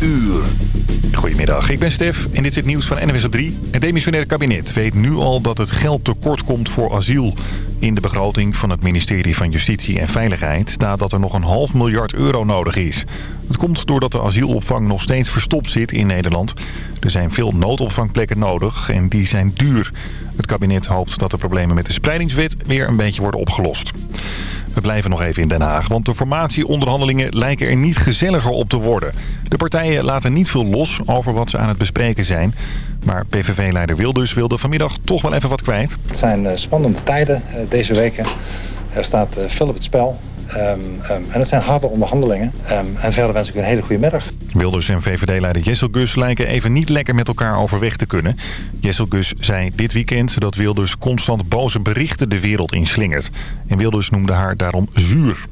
uur. Goedemiddag, ik ben Stef en dit is het nieuws van NWS op 3. Het demissionaire kabinet weet nu al dat het geld tekort komt voor asiel. In de begroting van het ministerie van Justitie en Veiligheid staat dat er nog een half miljard euro nodig is. Het komt doordat de asielopvang nog steeds verstopt zit in Nederland. Er zijn veel noodopvangplekken nodig en die zijn duur. Het kabinet hoopt dat de problemen met de spreidingswet weer een beetje worden opgelost. We blijven nog even in Den Haag, want de formatieonderhandelingen lijken er niet gezelliger op te worden. De partijen laten niet veel los over wat ze aan het bespreken zijn. Maar PVV-leider Wilders wilde vanmiddag toch wel even wat kwijt. Het zijn eh, spannende tijden eh, deze weken. Er staat eh, veel op het spel. Um, um, en het zijn harde onderhandelingen. Um, en verder wens ik u een hele goede middag. Wilders en VVD-leider Jessel Gus lijken even niet lekker met elkaar overweg te kunnen. Jessel Gus zei dit weekend dat Wilders constant boze berichten de wereld inslingert. En Wilders noemde haar daarom zuur.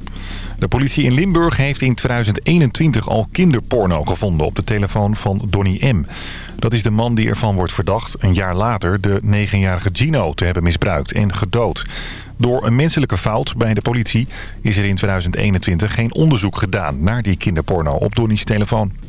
De politie in Limburg heeft in 2021 al kinderporno gevonden op de telefoon van Donny M. Dat is de man die ervan wordt verdacht een jaar later de 9-jarige Gino te hebben misbruikt en gedood. Door een menselijke fout bij de politie is er in 2021 geen onderzoek gedaan naar die kinderporno op Donny's telefoon.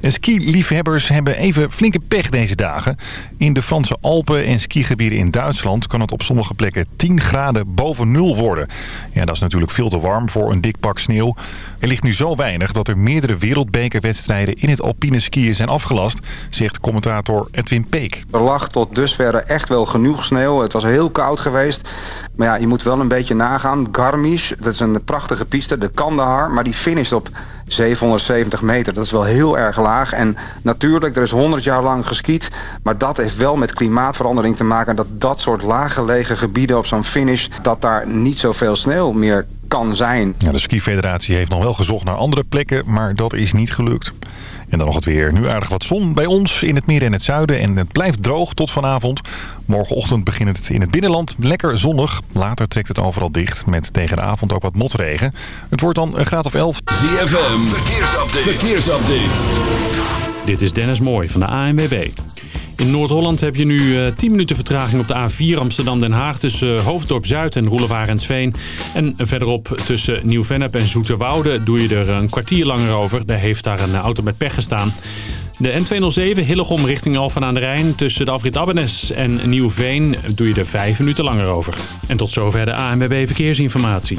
En ski-liefhebbers hebben even flinke pech deze dagen. In de Franse Alpen en skigebieden in Duitsland kan het op sommige plekken 10 graden boven nul worden. Ja, dat is natuurlijk veel te warm voor een dik pak sneeuw. Er ligt nu zo weinig dat er meerdere wereldbekerwedstrijden in het alpine skiën zijn afgelast, zegt commentator Edwin Peek. Er lag tot dusver echt wel genoeg sneeuw. Het was heel koud geweest. Maar ja, je moet wel een beetje nagaan. Garmisch, dat is een prachtige piste, de Kandahar, maar die finisht op 770 meter. Dat is wel heel erg laag. En natuurlijk, er is 100 jaar lang geskiet. Maar dat heeft wel met klimaatverandering te maken. Dat dat soort laaggelegen gebieden op zo'n finish... dat daar niet zoveel sneeuw meer kan zijn. Ja, de skifederatie heeft nog wel gezocht naar andere plekken, maar dat is niet gelukt. En dan nog het weer. Nu aardig wat zon bij ons in het midden en het zuiden. En het blijft droog tot vanavond. Morgenochtend begint het in het binnenland lekker zonnig. Later trekt het overal dicht met tegen de avond ook wat motregen. Het wordt dan een graad of 11. ZFM, verkeersupdate. verkeersupdate. Dit is Dennis Mooij van de ANWB. In Noord-Holland heb je nu uh, 10 minuten vertraging op de A4 Amsterdam-Den Haag... tussen Hoofddorp-Zuid en Roelewaar en Sveen. En verderop tussen Nieuw-Vennep en Zoeterwoude doe je er een kwartier langer over. Daar heeft daar een auto met pech gestaan. De N207 Hillegom richting Alphen aan de Rijn. Tussen de afrit Abbenes en Nieuwveen doe je er 5 minuten langer over. En tot zover de ANWB Verkeersinformatie.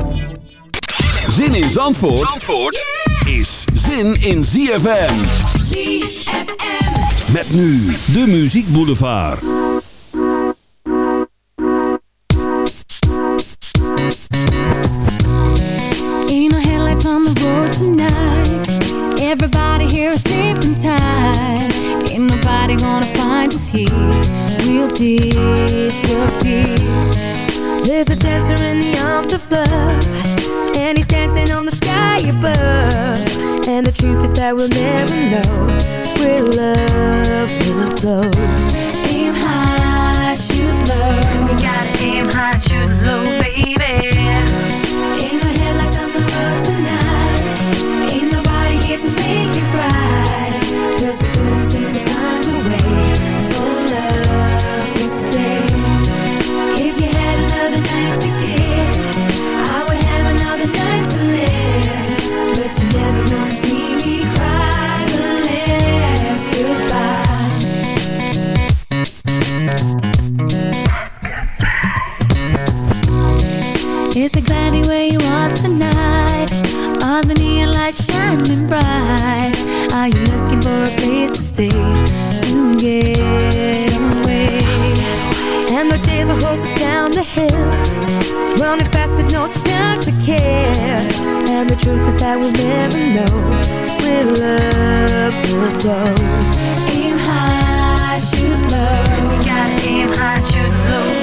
Zin in Zandvoort, Zandvoort is zin in ZFM. ZFM. Met nu de Muziek Boulevard. Ain't no headlights on the road tonight. Everybody here is sleeping tight. Ain't nobody gonna find us here. We'll disappear. There's a dancer in the arms of love the truth is that we'll never know Where love will flow Aim high, shoot low. You gotta aim high, shoot low, baby no headlights on the road tonight. Ain't nobody here to make. 'Cause we truth is that we'll never know. Where love will flow. Aim high, shoot low. You gotta aim high, shoot low,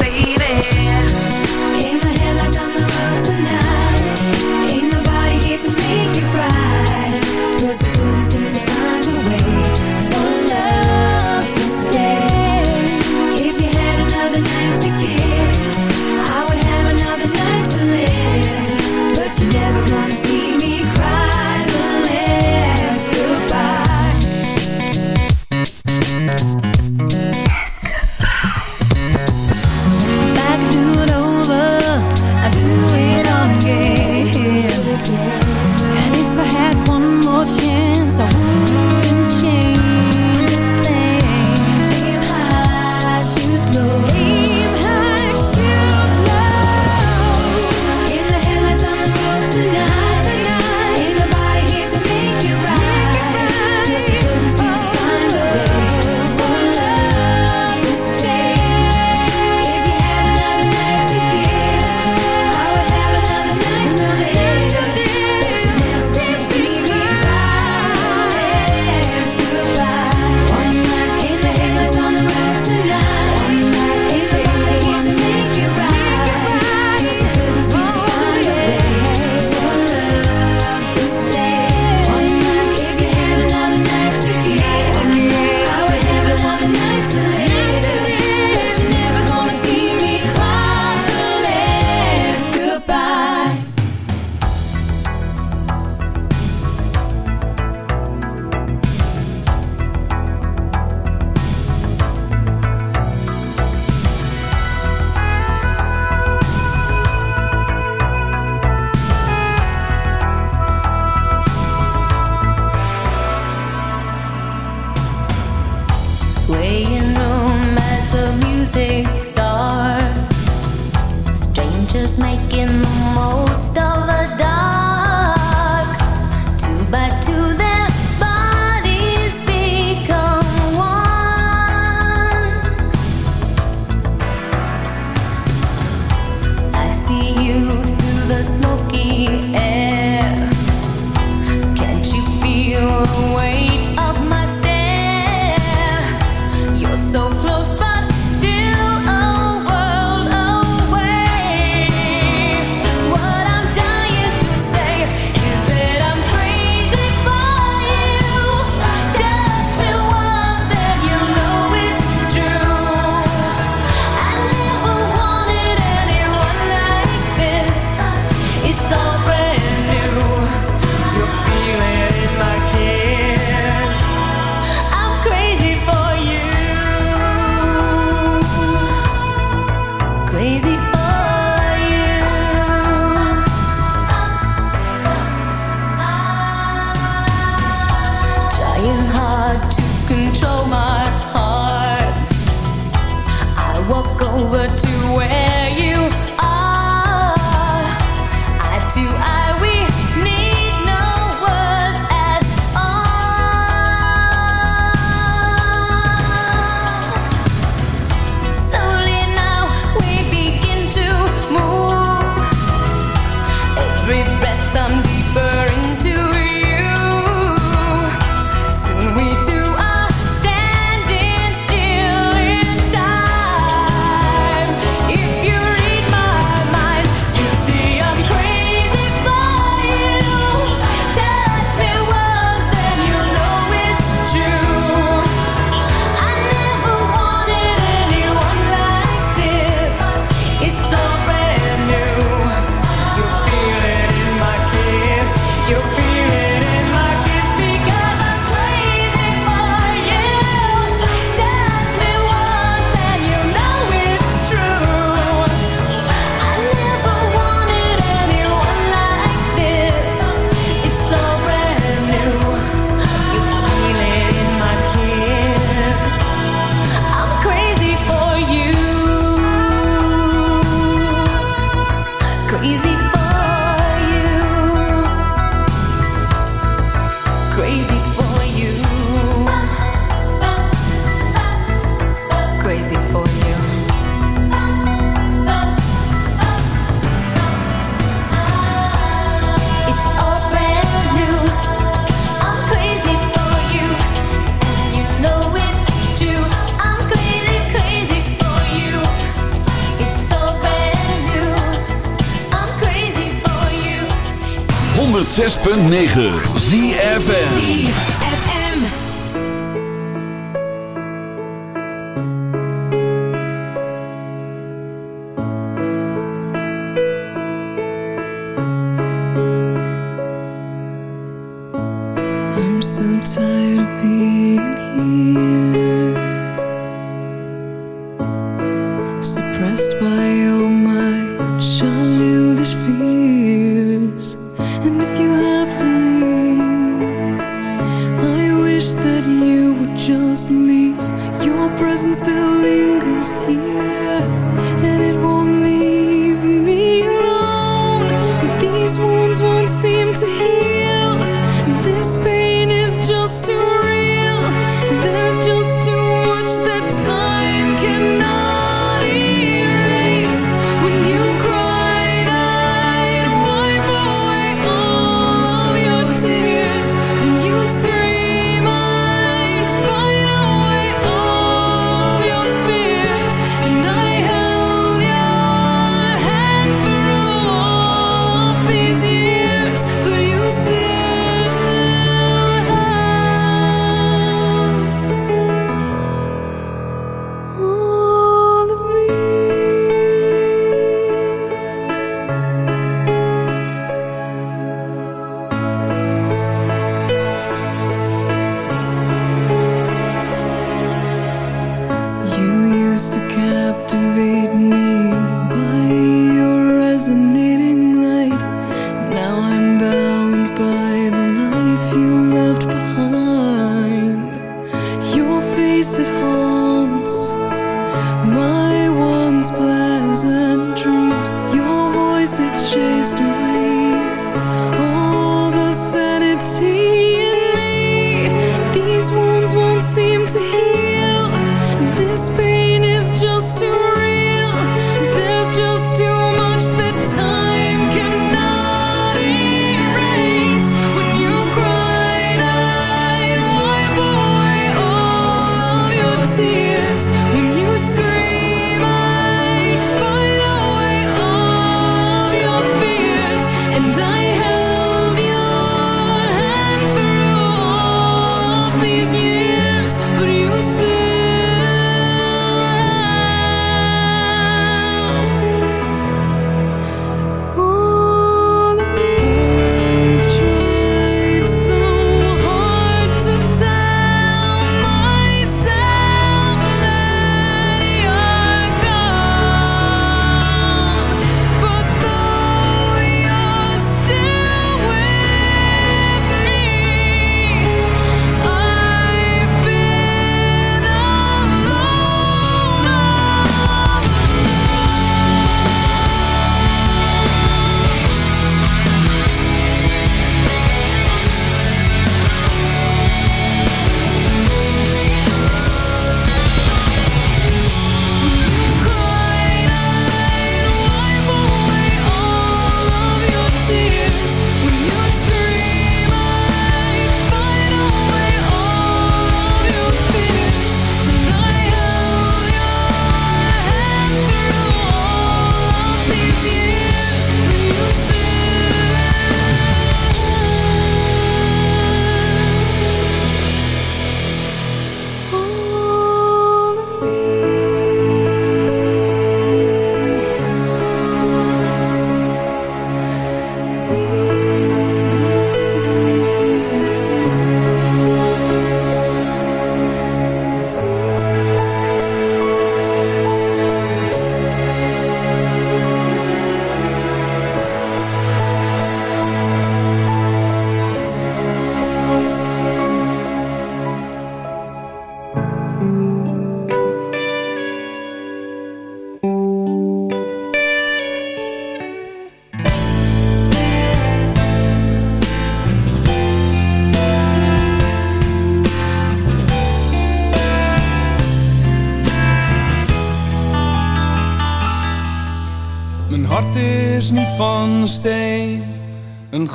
106.9 ZFM.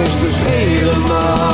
Is dus helemaal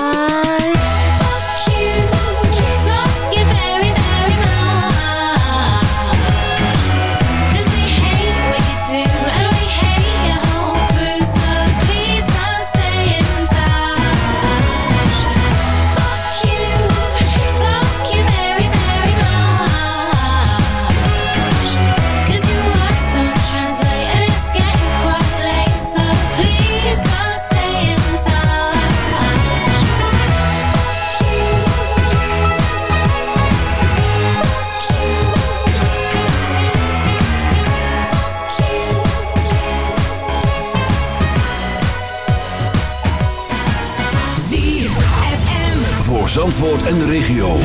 En de regio.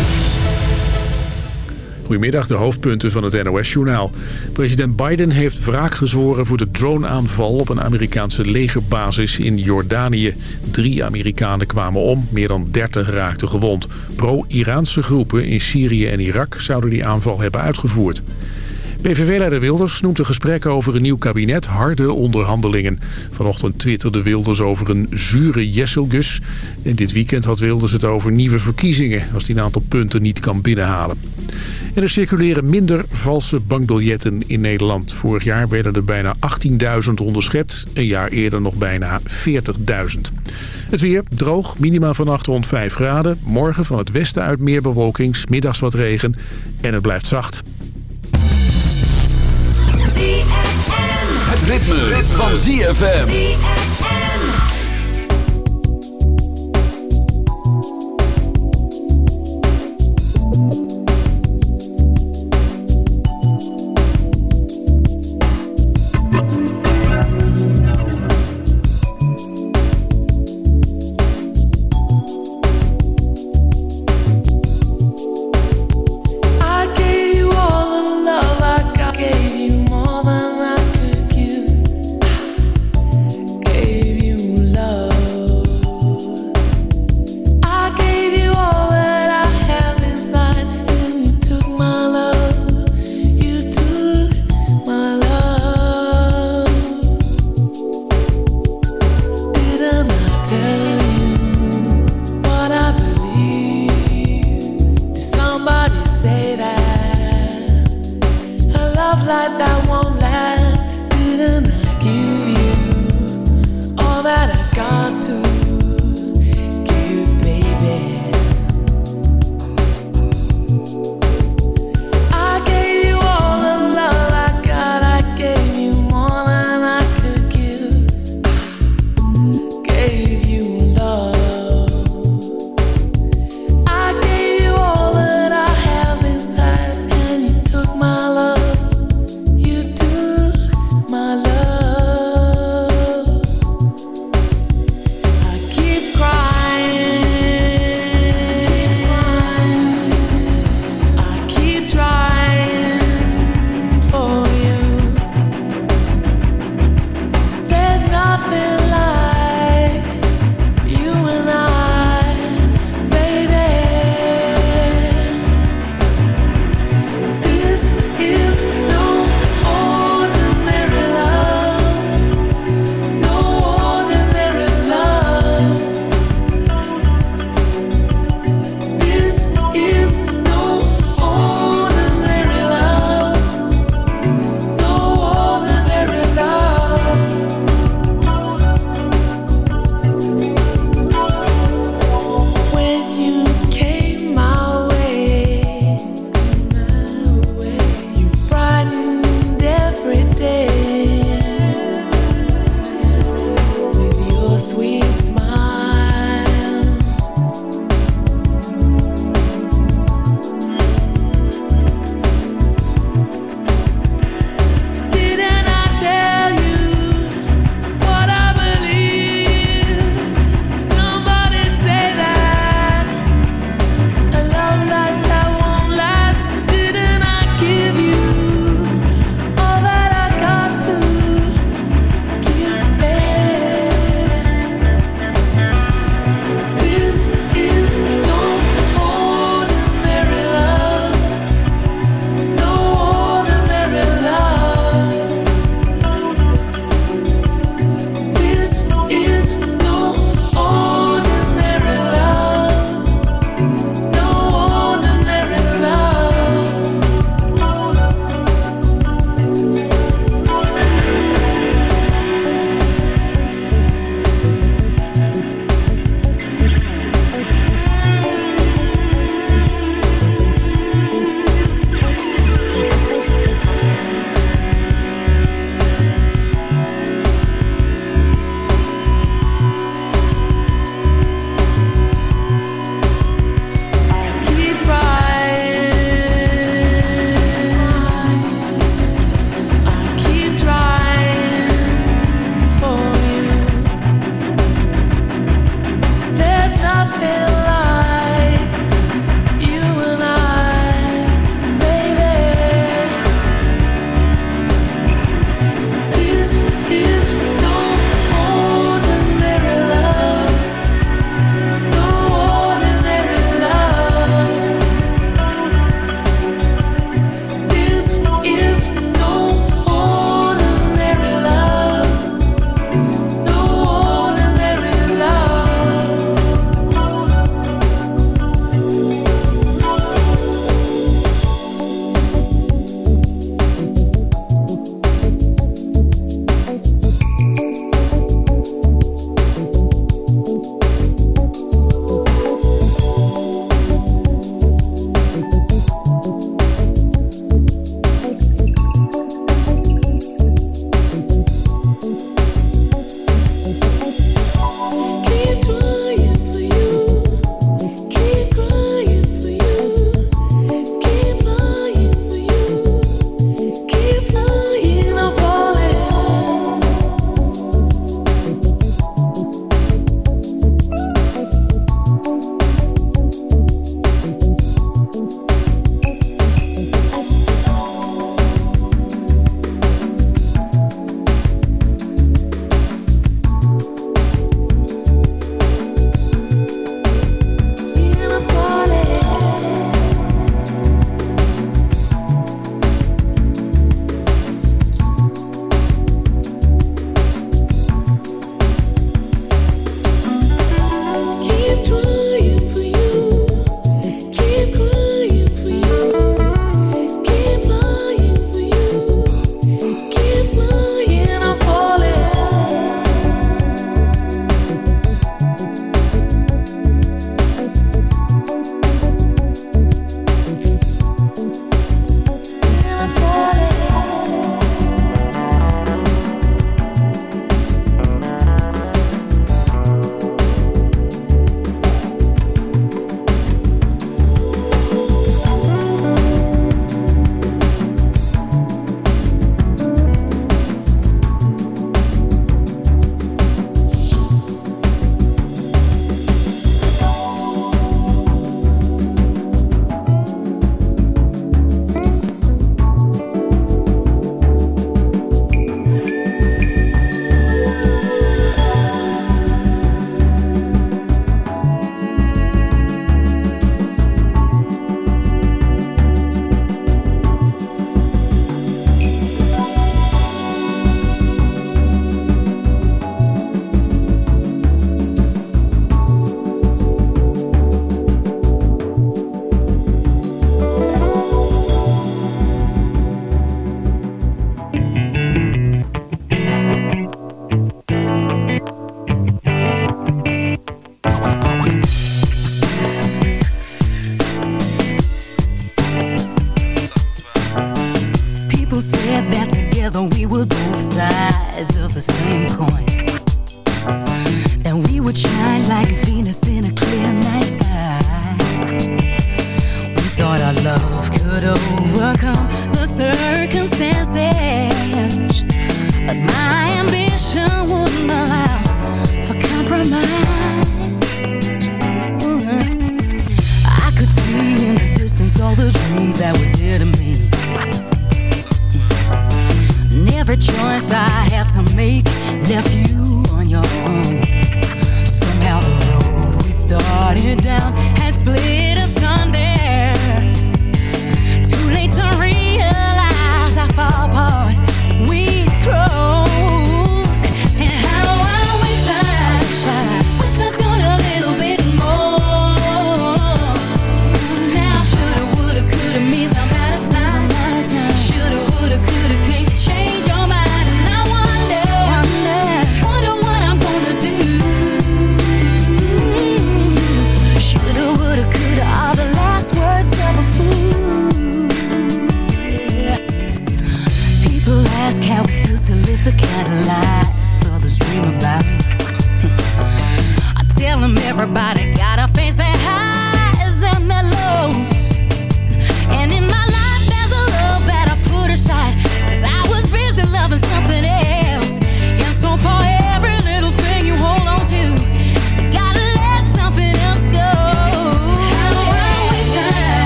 Goedemiddag, de hoofdpunten van het NOS-journaal. President Biden heeft wraak gezworen voor de droneaanval op een Amerikaanse legerbasis in Jordanië. Drie Amerikanen kwamen om, meer dan 30 raakten gewond. Pro-Iraanse groepen in Syrië en Irak zouden die aanval hebben uitgevoerd. PVV-leider Wilders noemt de gesprekken over een nieuw kabinet harde onderhandelingen. Vanochtend twitterde Wilders over een zure jesselgus. En dit weekend had Wilders het over nieuwe verkiezingen... als hij een aantal punten niet kan binnenhalen. En er circuleren minder valse bankbiljetten in Nederland. Vorig jaar werden er bijna 18.000 onderschept. Een jaar eerder nog bijna 40.000. Het weer droog, minima vannacht rond 5 graden. Morgen van het westen uit meer bewolking, 's middags wat regen. En het blijft zacht. Ritme, van ZFM.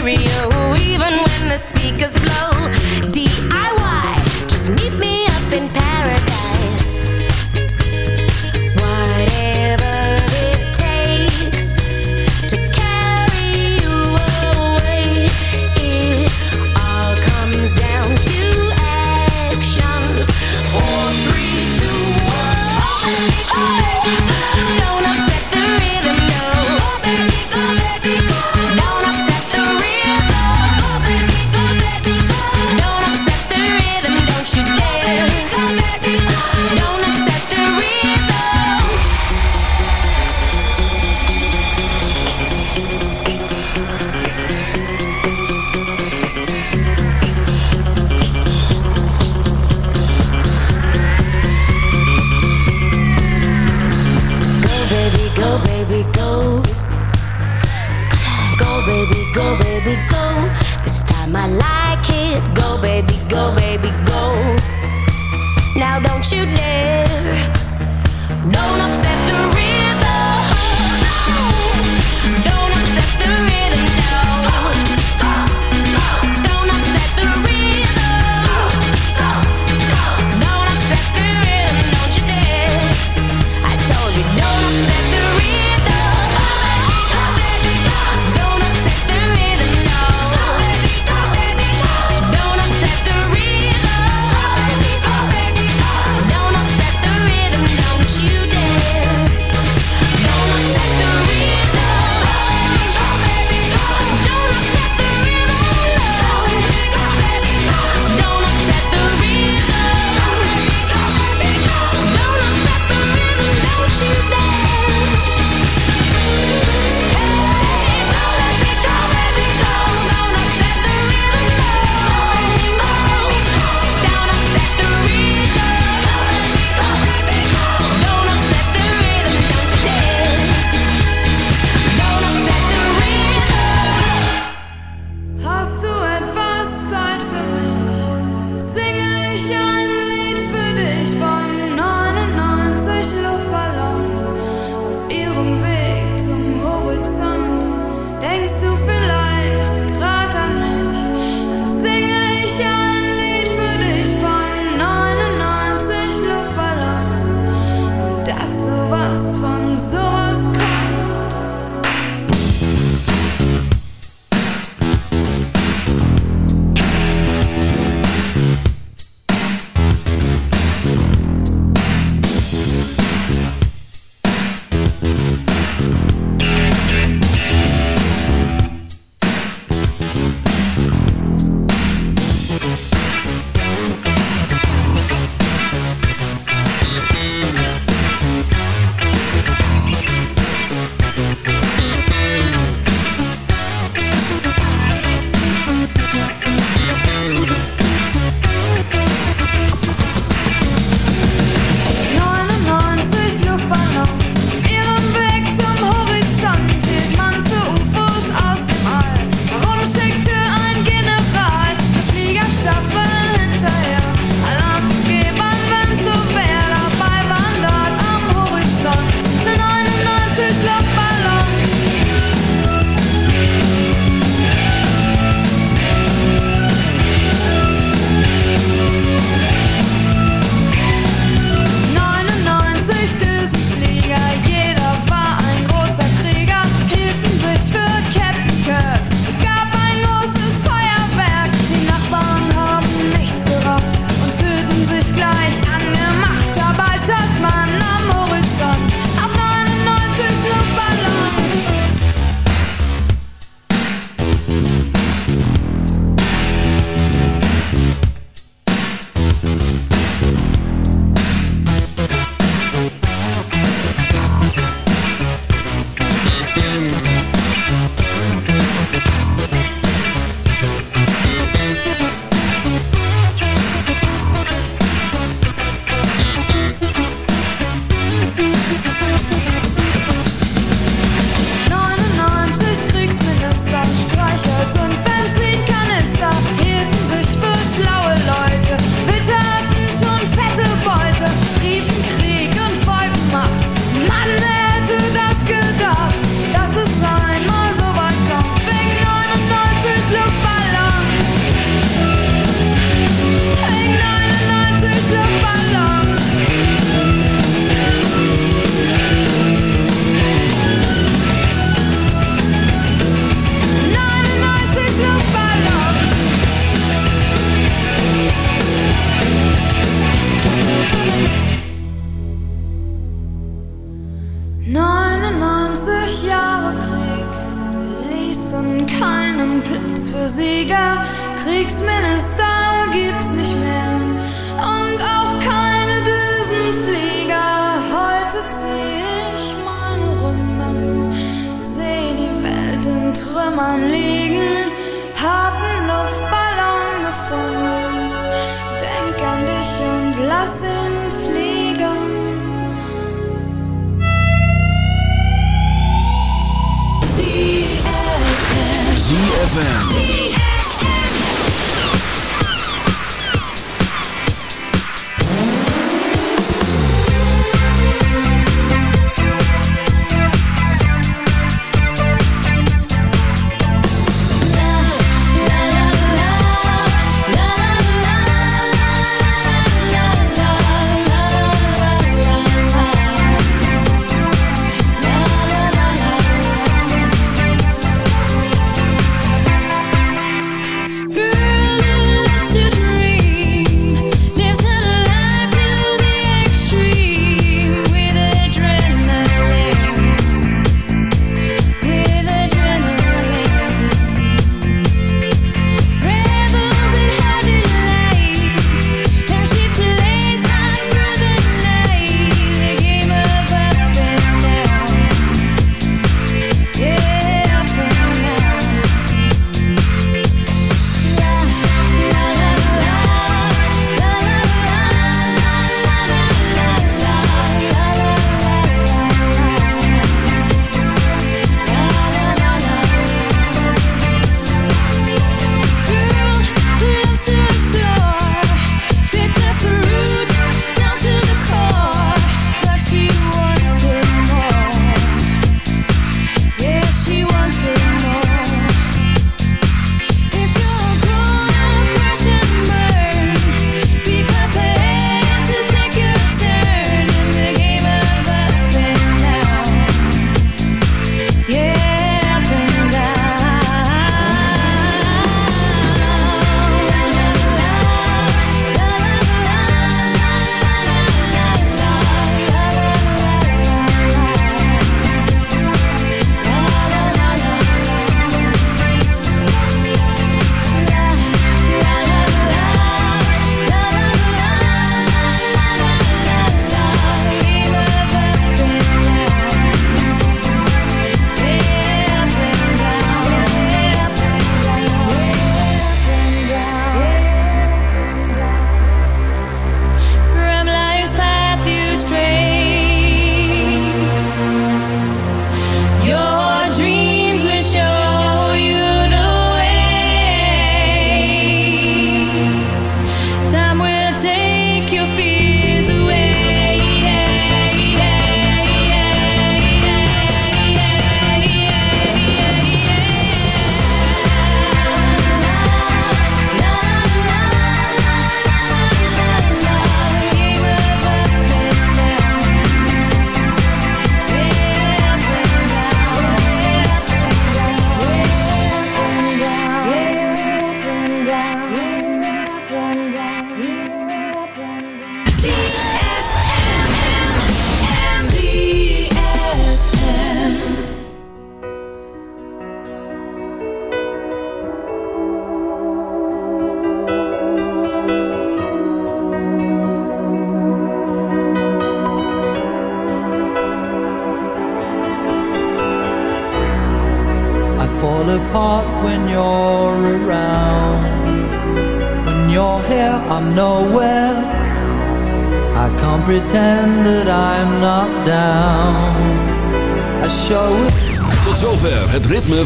stereo, even when the speakers blow. DIY